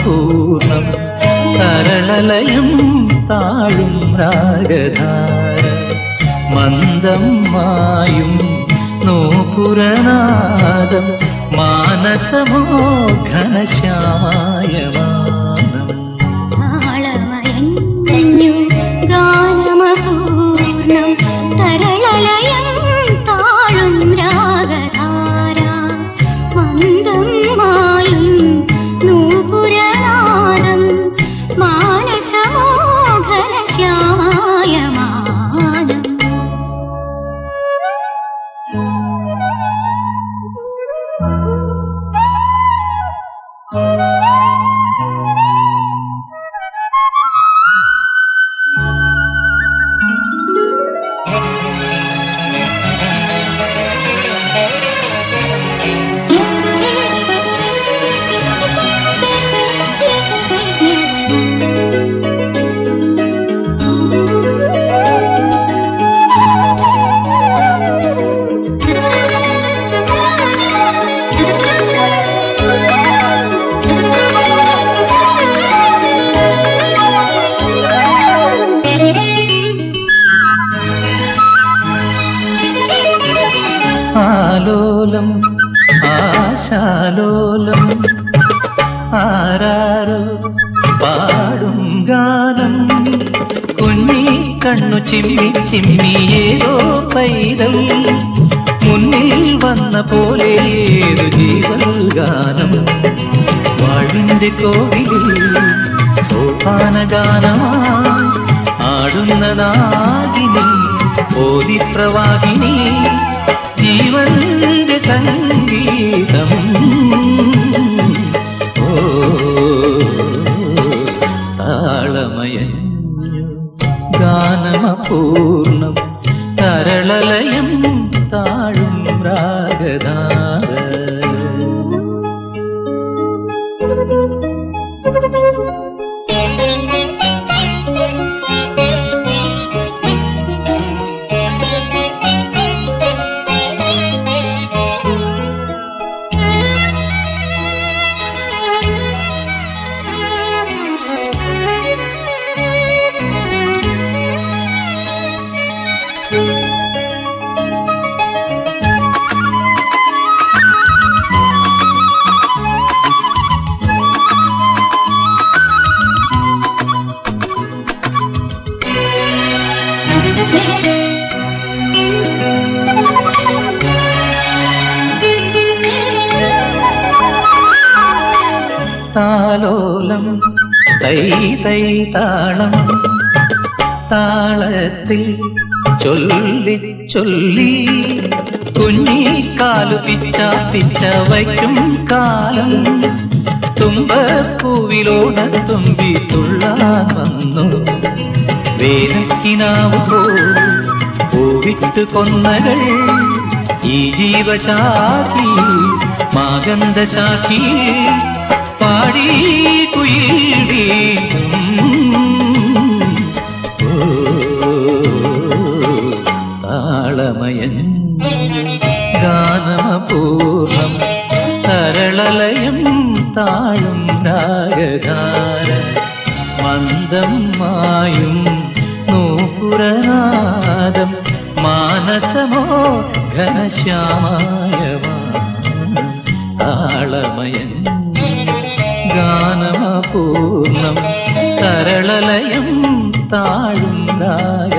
പൂർണം തരളലയം താഴും രാഗധാര. മന്ദം മായും നോപുരനാദം മാനസമോ ഘനശ്യാമായ ആലോലം ആശാലോലം. ആരാരോ പാടും ഗാനം. കുഞ്ഞി കണ്ണു ചിമ്മി ചിമ്മിയേതോ പൈതൽ. മുന്നിൽ വന്ന പോലെ ഏതു ജീവൽ ഗാനം. വാഴിന്റെ കോവിലിൽ സോപാന ഗാനമായി ആടുന്നതാകിനി ഓതിപ്രവാഹിനി. ജീവന്റെ സംഗീതം. ഓ താളമയഞ്ഞു ഗാനമപൂർണം തരളലയം താഴും രാഗധാര താലോലം തൈ തൈ താളം താളത്തിൽ ചൊല്ലി ചൊല്ലി കുഞ്ഞിക്കാലു പിച്ച പിച്ച വയ്ക്കും കാലം. തുമ്പ തുമ്പപ്പൂവിലോട തുമ്പി തുള്ളാൻ വന്നു. വേനക്കിനാവ് പോ പൂവിട്ട് കൊന്നകൾ ഈ ജീവശാഖി മാഗന്ധശാഖി പാടി കുയിലി. താളമയൻ ഗാനമപൂർണം തരളലയം താഴും രാഗധാര മന്ദം മായും നൂപുരനാദം മാനസമോ ഘനശ്യാമായ താളമയൻ ഗാനമപൂർണം തരളലയം താഴും രാഗ